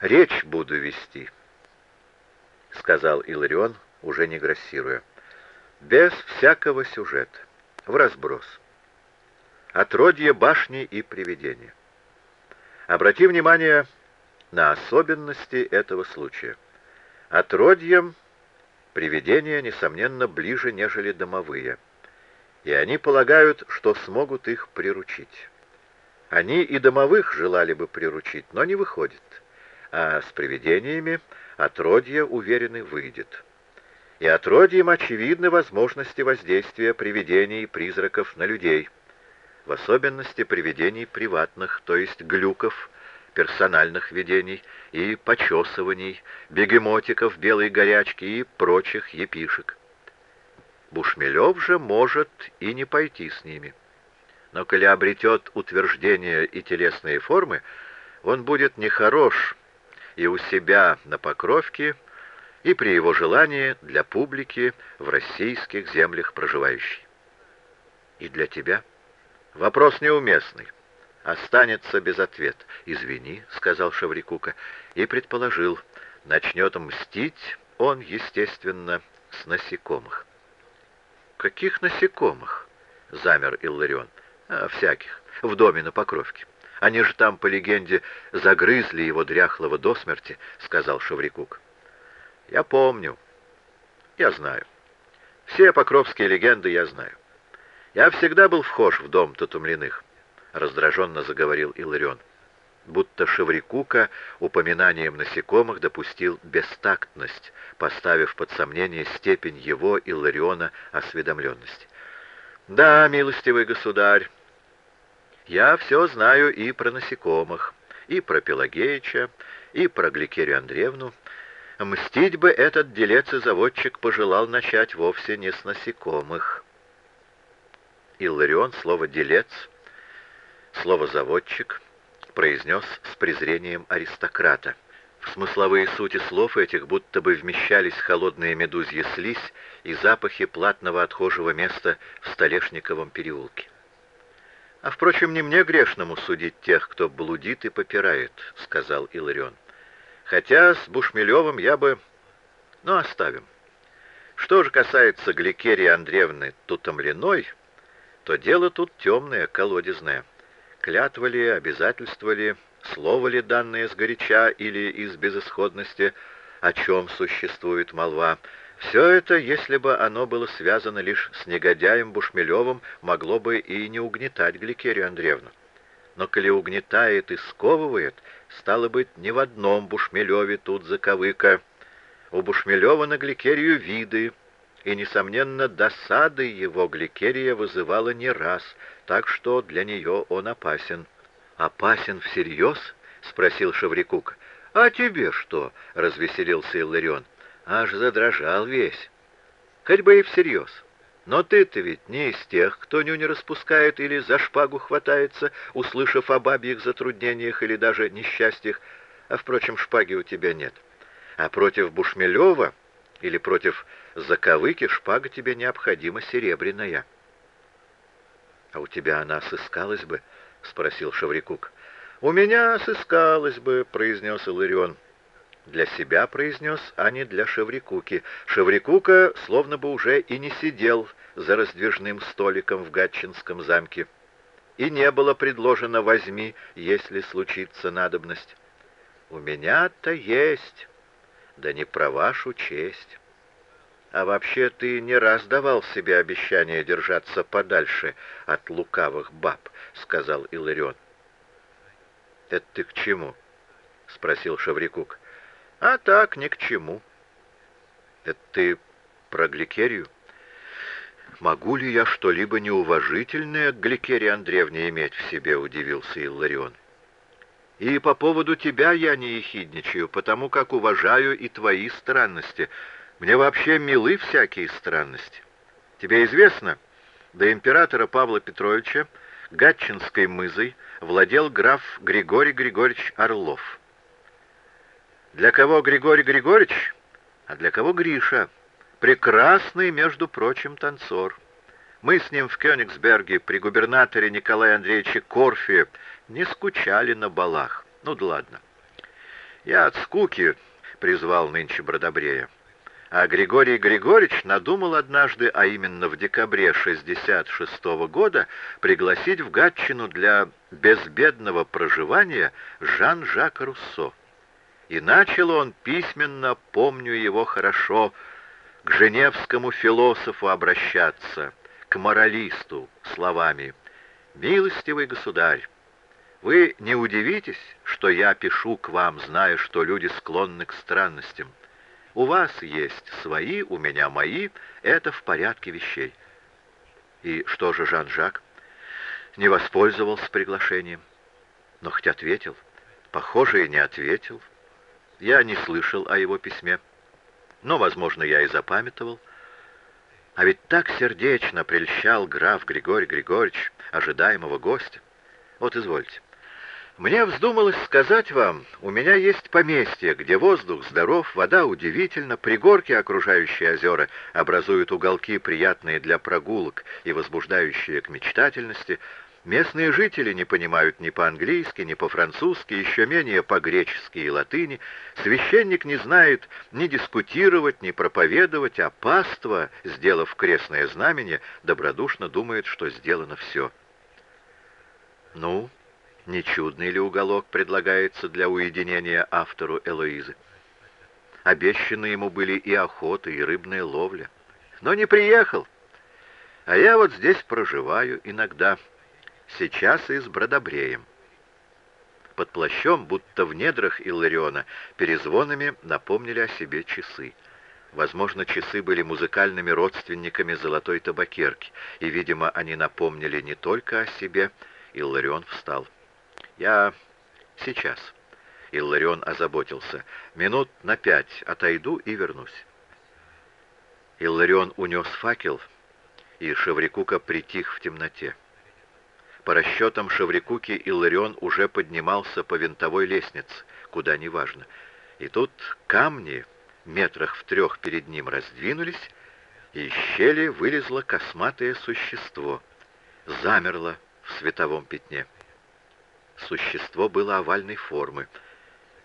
Речь буду вести, — сказал Иларион, уже не грассируя. Без всякого сюжета, в разброс. Отродье башни и привидения. Обрати внимание на особенности этого случая. Отродьем привидения, несомненно, ближе, нежели домовые, и они полагают, что смогут их приручить. Они и домовых желали бы приручить, но не выходит, а с привидениями отродье, уверены, выйдет. И отродьем очевидны возможности воздействия привидений и призраков на людей, в особенности привидений приватных, то есть глюков, персональных видений и почесываний, бегемотиков, белой горячки и прочих епишек. Бушмелев же может и не пойти с ними. Но коли обретет утверждение и телесные формы, он будет нехорош и у себя на Покровке, и при его желании для публики в российских землях проживающей. И для тебя? Вопрос неуместный останется без ответа. «Извини», — сказал Шаврикука, и предположил, начнет мстить он, естественно, с насекомых. «Каких насекомых?» — замер Илларион. «А, «Всяких. В доме на Покровке. Они же там, по легенде, загрызли его дряхлого до смерти», — сказал Шаврикук. «Я помню. Я знаю. Все покровские легенды я знаю. Я всегда был вхож в дом Татумлиных. — раздраженно заговорил Иларион. Будто Шеврикука упоминанием насекомых допустил бестактность, поставив под сомнение степень его, Илариона, осведомленности. «Да, милостивый государь, я все знаю и про насекомых, и про Пелагеича, и про Гликерию Андреевну. Мстить бы этот делец и заводчик пожелал начать вовсе не с насекомых». Илларион слово «делец» Слово «заводчик» произнес с презрением аристократа. В смысловые сути слов этих будто бы вмещались холодные медузьи слизь и запахи платного отхожего места в Столешниковом переулке. «А, впрочем, не мне грешному судить тех, кто блудит и попирает», — сказал Иларион. «Хотя с Бушмелевым я бы... Ну, оставим. Что же касается Гликерии Андреевны Тутомлиной, то дело тут темное, колодезное». Клятва ли, обязательство ли, слово ли данное сгоряча или из безысходности, о чем существует молва, все это, если бы оно было связано лишь с негодяем Бушмелевым, могло бы и не угнетать Гликерию Андреевну. Но коли угнетает и сковывает, стало быть, ни в одном Бушмелеве тут заковыка. У Бушмелева на Гликерию виды, и, несомненно, досады его Гликерия вызывала не раз, так что для нее он опасен. «Опасен всерьез?» — спросил Шаврикук. «А тебе что?» — развеселился Илларион. «Аж задрожал весь. Хоть бы и всерьез. Но ты-то ведь не из тех, кто нюни распускает или за шпагу хватается, услышав о бабьих затруднениях или даже несчастьях, а, впрочем, шпаги у тебя нет. А против Бушмелева или против Заковыки шпага тебе необходима серебряная». «А у тебя она сыскалась бы?» — спросил Шаврикук. «У меня сыскалась бы», — произнес Иларион. Для себя произнес, а не для Шеврикуки. Шеврикука словно бы уже и не сидел за раздвижным столиком в Гатчинском замке. И не было предложено «возьми, если случится надобность». «У меня-то есть, да не про вашу честь». А вообще ты не раз давал себе обещание держаться подальше от лукавых баб, — сказал Иларион. — Это ты к чему? — спросил Шаврикук. — А так, ни к чему. — Это ты про Гликерию? «Могу ли я что-либо неуважительное к Гликерии Андреевне иметь в себе?» — удивился Илларион. «И по поводу тебя я не ехидничаю, потому как уважаю и твои странности. Мне вообще милы всякие странности. Тебе известно, до императора Павла Петровича Гатчинской мызой владел граф Григорий Григорьевич Орлов. Для кого Григорий Григорьевич, а для кого Гриша? Прекрасный, между прочим, танцор. Мы с ним в Кёнигсберге при губернаторе Николае Андреевиче Корфе не скучали на балах. Ну да ладно. Я от скуки призвал нынче Бродобрея. А Григорий Григорьевич надумал однажды, а именно в декабре 66 -го года, пригласить в Гатчину для безбедного проживания Жан-Жака Руссо. И начал он письменно, помню его хорошо, к женевскому философу обращаться, к моралисту, словами «Милостивый государь, вы не удивитесь, что я пишу к вам, зная, что люди склонны к странностям. У вас есть свои, у меня мои, это в порядке вещей. И что же Жан-Жак? Не воспользовался приглашением. Но хоть ответил. Похоже, и не ответил. Я не слышал о его письме. Но, возможно, я и запамятовал. А ведь так сердечно прельщал граф Григорий Григорьевич ожидаемого гостя. Вот извольте. Мне вздумалось сказать вам, у меня есть поместье, где воздух здоров, вода удивительна, пригорки, окружающие озера, образуют уголки, приятные для прогулок и возбуждающие к мечтательности. Местные жители не понимают ни по-английски, ни по-французски, еще менее по-гречески и латыни. Священник не знает ни дискутировать, ни проповедовать, а паства, сделав крестное знамение, добродушно думает, что сделано все. Ну, не чудный ли уголок предлагается для уединения автору Элоизы? Обещаны ему были и охота, и рыбная ловля. Но не приехал. А я вот здесь проживаю иногда. Сейчас и с Бродобреем. Под плащом, будто в недрах Иллариона, перезвонами напомнили о себе часы. Возможно, часы были музыкальными родственниками золотой табакерки, и, видимо, они напомнили не только о себе. Илларион встал. «Я сейчас». Илларион озаботился. «Минут на пять отойду и вернусь». Илларион унес факел, и Шеврикука притих в темноте. По расчетам Шеврикуки Илларион уже поднимался по винтовой лестнице, куда неважно. И тут камни метрах в трех перед ним раздвинулись, и из щели вылезло косматое существо. Замерло в световом пятне. Существо было овальной формы.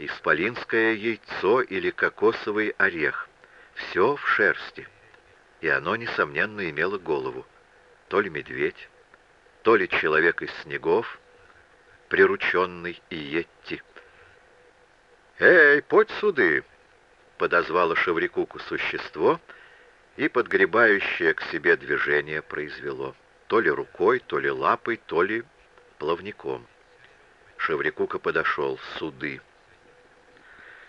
Исполинское яйцо или кокосовый орех. Все в шерсти. И оно, несомненно, имело голову. То ли медведь, то ли человек из снегов, прирученный Иетти. «Эй, подь суды!» — подозвало Шеврикуку существо, и подгребающее к себе движение произвело. То ли рукой, то ли лапой, то ли плавником. Шеврикука подошел. Суды.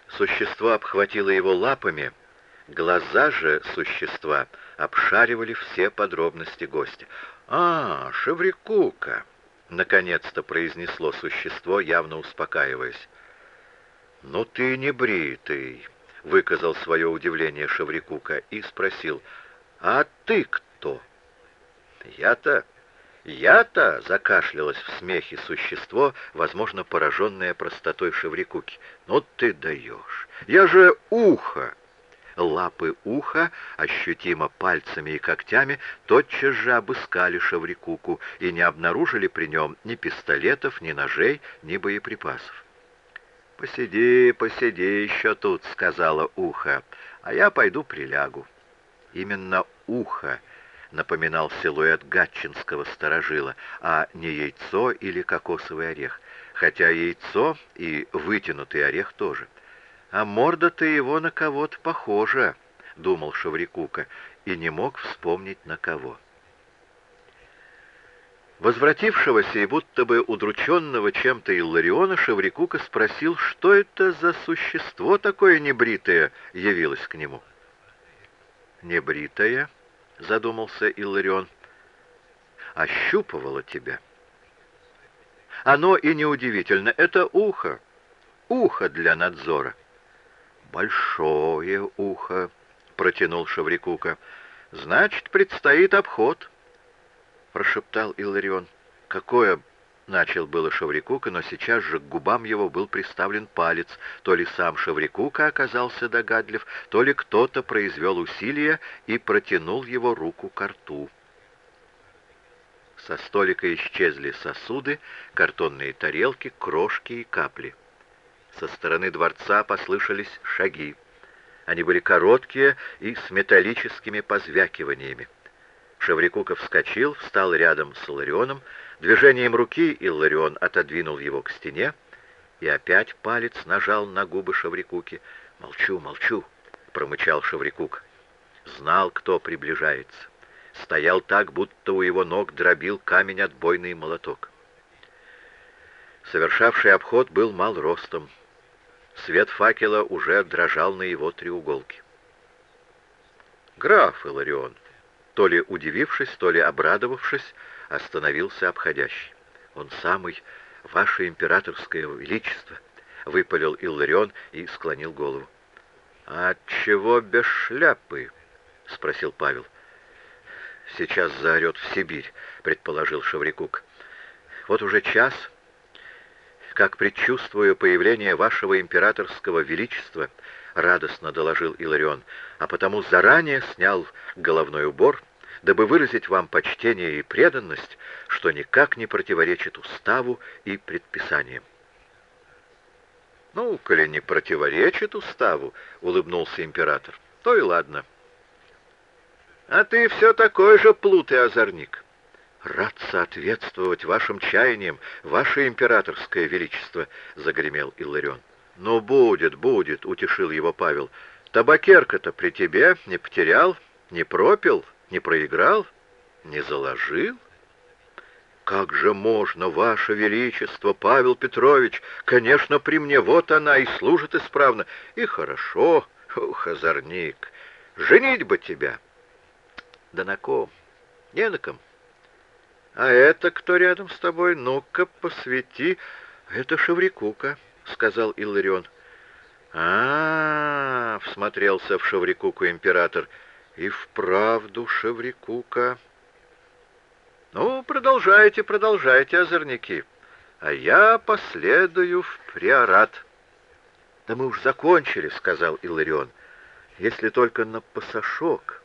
Существо обхватило его лапами, глаза же существа обшаривали все подробности гостя. «А, Шеврикука!» — наконец-то произнесло существо, явно успокаиваясь. «Ну ты не бритый!» — выказал свое удивление Шеврикука и спросил. «А ты кто?» «Я-то «Я-то!» — закашлялось в смехе существо, возможно, пораженное простотой Шеврикуки. «Ну ты даешь! Я же ухо!» Лапы уха, ощутимо пальцами и когтями, тотчас же обыскали Шеврикуку и не обнаружили при нем ни пистолетов, ни ножей, ни боеприпасов. «Посиди, посиди еще тут», — сказала ухо, — «а я пойду прилягу». Именно ухо — напоминал силуэт гатчинского сторожила, а не яйцо или кокосовый орех, хотя яйцо и вытянутый орех тоже. А морда-то его на кого-то похожа, думал Шаврикука, и не мог вспомнить на кого. Возвратившегося и будто бы удрученного чем-то Иллариона Шаврикука спросил, что это за существо такое небритое явилось к нему. «Небритое?» — задумался Илларион. «Ощупывало тебя». «Оно и неудивительно. Это ухо. Ухо для надзора». «Большое ухо», — протянул Шаврикука. «Значит, предстоит обход», — прошептал Илларион. «Какое Начал было Шаврикука, но сейчас же к губам его был приставлен палец. То ли сам Шаврикука оказался догадлив, то ли кто-то произвел усилие и протянул его руку к рту. Со столика исчезли сосуды, картонные тарелки, крошки и капли. Со стороны дворца послышались шаги. Они были короткие и с металлическими позвякиваниями. Шеврикуков вскочил, встал рядом с Ларионом. Движением руки Илларион отодвинул его к стене, и опять палец нажал на губы Шеврикуки. «Молчу, молчу», — промычал Шеврикук. Знал, кто приближается. Стоял так, будто у его ног дробил камень отбойный молоток. Совершавший обход был мал ростом. Свет факела уже дрожал на его треуголке. «Граф Иларион», то ли удивившись, то ли обрадовавшись, остановился обходящий. «Он самый, ваше императорское величество!» — выпалил Илларион и склонил голову. «А чего без шляпы?» — спросил Павел. «Сейчас заорет в Сибирь», — предположил Шаврикук. «Вот уже час, как предчувствую появление вашего императорского величества, — радостно доложил Иларион, — а потому заранее снял головной убор, дабы выразить вам почтение и преданность, что никак не противоречит уставу и предписаниям. «Ну, коли не противоречит уставу», — улыбнулся император, — «то и ладно». «А ты все такой же плут и озорник». «Рад соответствовать вашим чаяниям, ваше императорское величество», — загремел Илларион. «Ну, будет, будет», — утешил его Павел. «Табакерка-то при тебе не потерял, не пропил, не проиграл, не заложил?» «Как же можно, Ваше Величество, Павел Петрович? Конечно, при мне вот она и служит исправно. И хорошо, ух, озорник, женить бы тебя!» «Да на ком? Не на ком. А это кто рядом с тобой? Ну-ка, посвети. Это Шеврикука». — сказал Илларион. а, всмотрелся в Шеврикуку император. «И вправду Шеврикука...» «Ну, продолжайте, продолжайте, озорники, а я последую в приорат». «Да мы уж закончили», — сказал Илларион, — «если только на пасашок».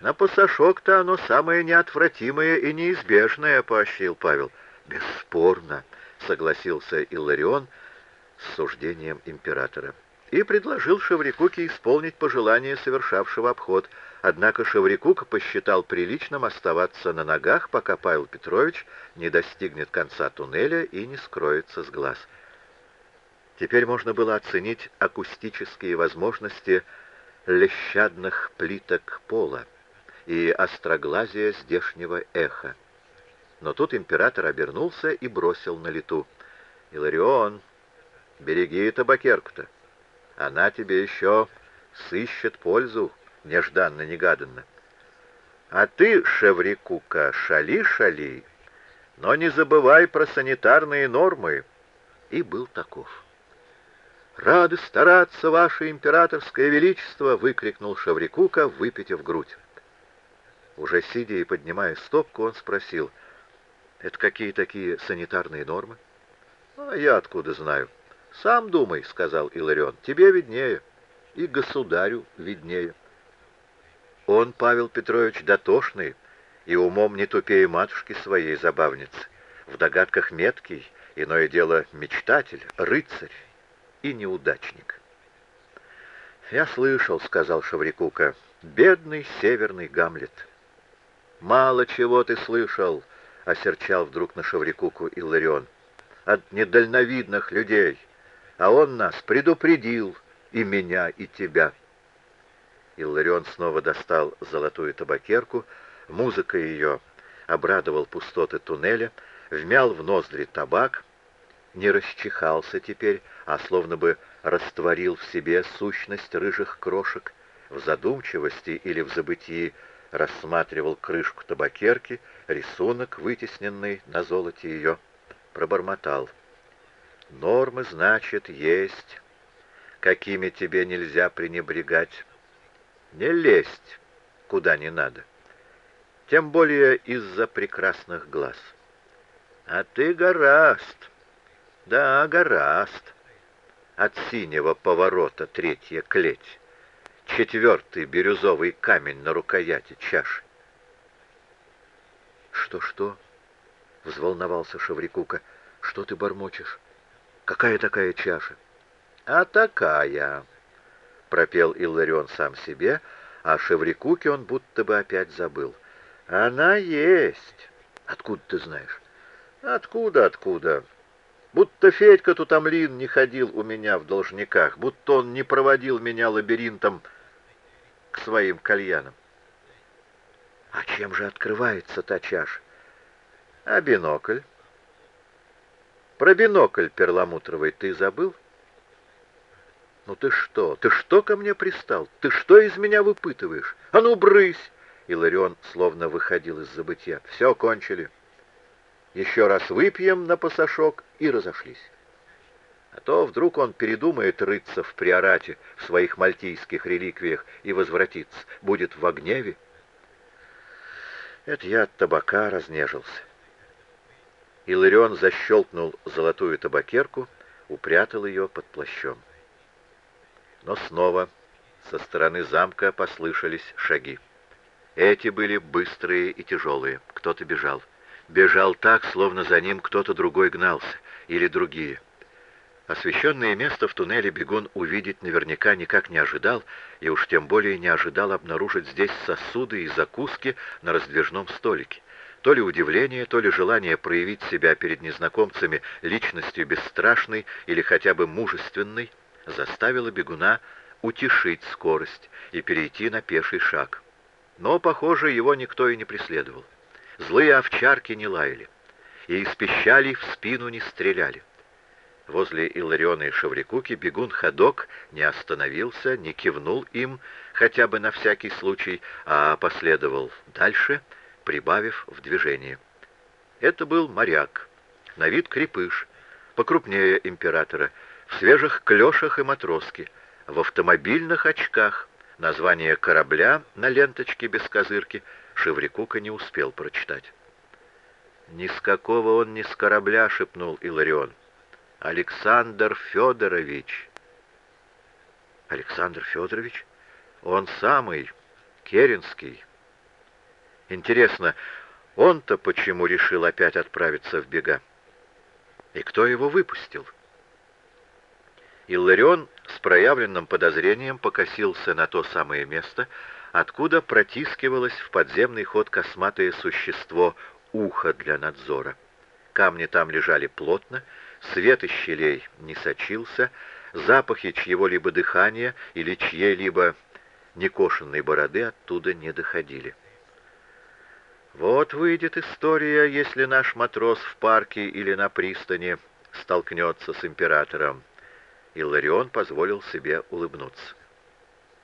«На пасашок-то оно самое неотвратимое и неизбежное», — поощрил Павел. «Бесспорно», — согласился Илларион с суждением императора и предложил Шеврикуке исполнить пожелание совершавшего обход. Однако Шеврикук посчитал приличным оставаться на ногах, пока Павел Петрович не достигнет конца туннеля и не скроется с глаз. Теперь можно было оценить акустические возможности лещадных плиток пола и остроглазия здешнего эха. Но тут император обернулся и бросил на лету. «Иларион, береги табакерку-то. Она тебе еще сыщет пользу нежданно-негаданно. А ты, Шеврикука, шали-шали, но не забывай про санитарные нормы». И был таков. «Рады стараться, ваше императорское величество!» — выкрикнул Шаврикука, выпитив грудь. Уже сидя и поднимая стопку, он спросил — это какие такие санитарные нормы? А я откуда знаю? Сам думай, сказал Иларион. Тебе виднее. И государю виднее. Он, Павел Петрович, дотошный и умом не тупее матушки своей забавницы. В догадках меткий, иное дело мечтатель, рыцарь и неудачник. «Я слышал», — сказал Шаврикука, — «бедный северный Гамлет». «Мало чего ты слышал», осерчал вдруг на Шаврикуку Илларион. «От недальновидных людей. А он нас предупредил, и меня, и тебя». Илларион снова достал золотую табакерку, музыка ее обрадовал пустоты туннеля, вмял в ноздри табак, не расчихался теперь, а словно бы растворил в себе сущность рыжих крошек, в задумчивости или в забытии рассматривал крышку табакерки, рисунок, вытесненный на золоте ее, пробормотал. «Нормы, значит, есть, какими тебе нельзя пренебрегать. Не лезть, куда не надо, тем более из-за прекрасных глаз. А ты гораст, да, гораст, от синего поворота третья клеть» четвертый бирюзовый камень на рукояти чаши. «Что-что?» — взволновался Шаврикука. «Что ты бормочешь?» Какая такая чаша? А такая, пропел Илларион сам себе, а Шеврикуке он будто бы опять забыл. Она есть. Откуда ты знаешь? Откуда, откуда? Будто Федька Тутамлин не ходил у меня в должниках, будто он не проводил меня лабиринтом к своим кальянам. А чем же открывается та чаша? А бинокль? Про бинокль перламутровый ты забыл? Ну ты что? Ты что ко мне пристал? Ты что из меня выпытываешь? А ну, брысь! Иларион словно выходил из забытья. Все, кончили. Еще раз выпьем на пасашок и разошлись. А то вдруг он передумает рыться в приорате, в своих мальтийских реликвиях и возвратится. Будет в гневе. Это я от табака разнежился. Иларион защелкнул золотую табакерку, упрятал ее под плащом. Но снова со стороны замка послышались шаги. Эти были быстрые и тяжелые. Кто-то бежал. Бежал так, словно за ним кто-то другой гнался, или другие. Освещенное место в туннеле бегун увидеть наверняка никак не ожидал, и уж тем более не ожидал обнаружить здесь сосуды и закуски на раздвижном столике. То ли удивление, то ли желание проявить себя перед незнакомцами личностью бесстрашной или хотя бы мужественной заставило бегуна утешить скорость и перейти на пеший шаг. Но, похоже, его никто и не преследовал. Злые овчарки не лаяли, и из пищалей в спину не стреляли. Возле Илариона и Шаврикуки бегун ходок не остановился, не кивнул им, хотя бы на всякий случай, а последовал дальше — прибавив в движение. Это был моряк, на вид крепыш, покрупнее императора, в свежих клешах и матроске, в автомобильных очках. Название корабля на ленточке без козырки Шеврикука не успел прочитать. «Ни с какого он ни с корабля», — шепнул Иларион. «Александр Федорович». «Александр Федорович? Он самый, Керенский». Интересно, он-то почему решил опять отправиться в бега? И кто его выпустил? Илларион с проявленным подозрением покосился на то самое место, откуда протискивалось в подземный ход косматое существо ухо для надзора. Камни там лежали плотно, свет из щелей не сочился, запахи чьего-либо дыхания или чьей-либо некошенной бороды оттуда не доходили. Вот выйдет история, если наш матрос в парке или на пристани столкнется с императором. Илларион позволил себе улыбнуться.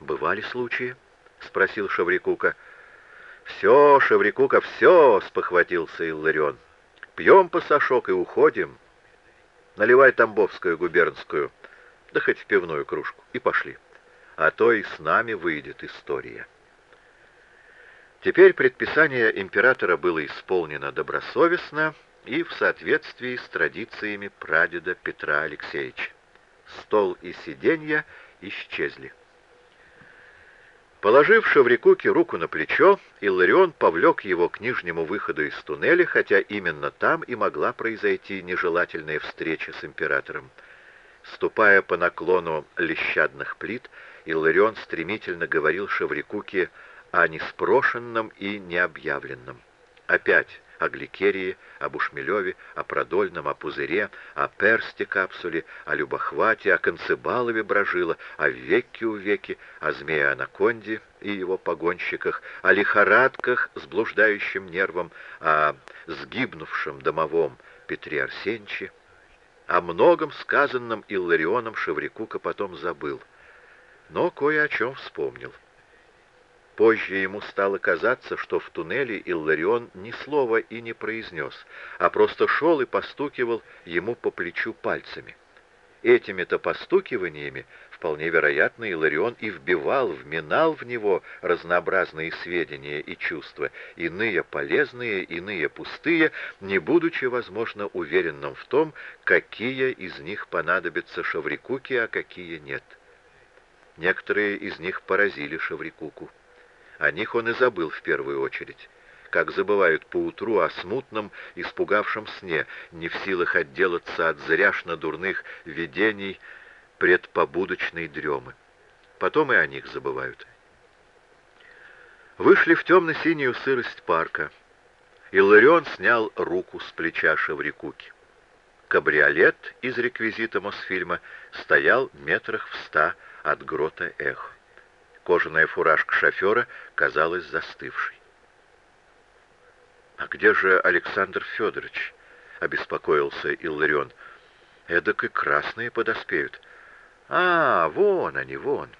«Бывали случаи?» — спросил Шаврикука. «Все, Шаврикука, все!» — спохватился Илларион. «Пьем пасашок и уходим. Наливай Тамбовскую губернскую, да хоть в пивную кружку, и пошли. А то и с нами выйдет история». Теперь предписание императора было исполнено добросовестно и в соответствии с традициями прадеда Петра Алексеевича. Стол и сиденья исчезли. Положив Шеврикуке руку на плечо, Илларион повлек его к нижнему выходу из туннеля, хотя именно там и могла произойти нежелательная встреча с императором. Ступая по наклону лещадных плит, Илларион стремительно говорил Шеврикуке о неспрошенном и необъявленном. Опять о Гликерии, о Бушмелеве, о Продольном, о Пузыре, о Персте капсуле, о Любохвате, о Концебалове Брожила, о Векке у Веки, о Змее Анаконде и его погонщиках, о лихорадках с блуждающим нервом, о сгибнувшем домовом Петре Арсеньевиче. О многом сказанном Илларионом Шеврикука потом забыл, но кое о чем вспомнил. Позже ему стало казаться, что в туннеле Илларион ни слова и не произнес, а просто шел и постукивал ему по плечу пальцами. Этими-то постукиваниями, вполне вероятно, Иларион и вбивал, вминал в него разнообразные сведения и чувства, иные полезные, иные пустые, не будучи, возможно, уверенным в том, какие из них понадобятся Шаврикуке, а какие нет. Некоторые из них поразили Шаврикуку. О них он и забыл в первую очередь. как забывают поутру о смутном, испугавшем сне, не в силах отделаться от зряшно дурных видений предпобудочной дремы. Потом и о них забывают. Вышли в темно-синюю сырость парка. Илларион снял руку с плеча Шеврикуки. Кабриолет из реквизита Мосфильма стоял метрах в ста от грота Эхо. Кожаная фуражка шофера казалась застывшей. «А где же Александр Федорович?» — обеспокоился Илларион. «Эдак и красные подоспеют. А, вон они, вон!»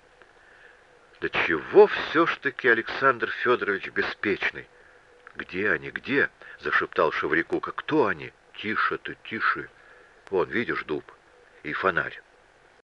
«Да чего все ж таки Александр Федорович беспечный?» «Где они, где?» — зашептал Шеврикука. «Кто они?» «Тише ты, тише! Вон, видишь дуб и фонарь.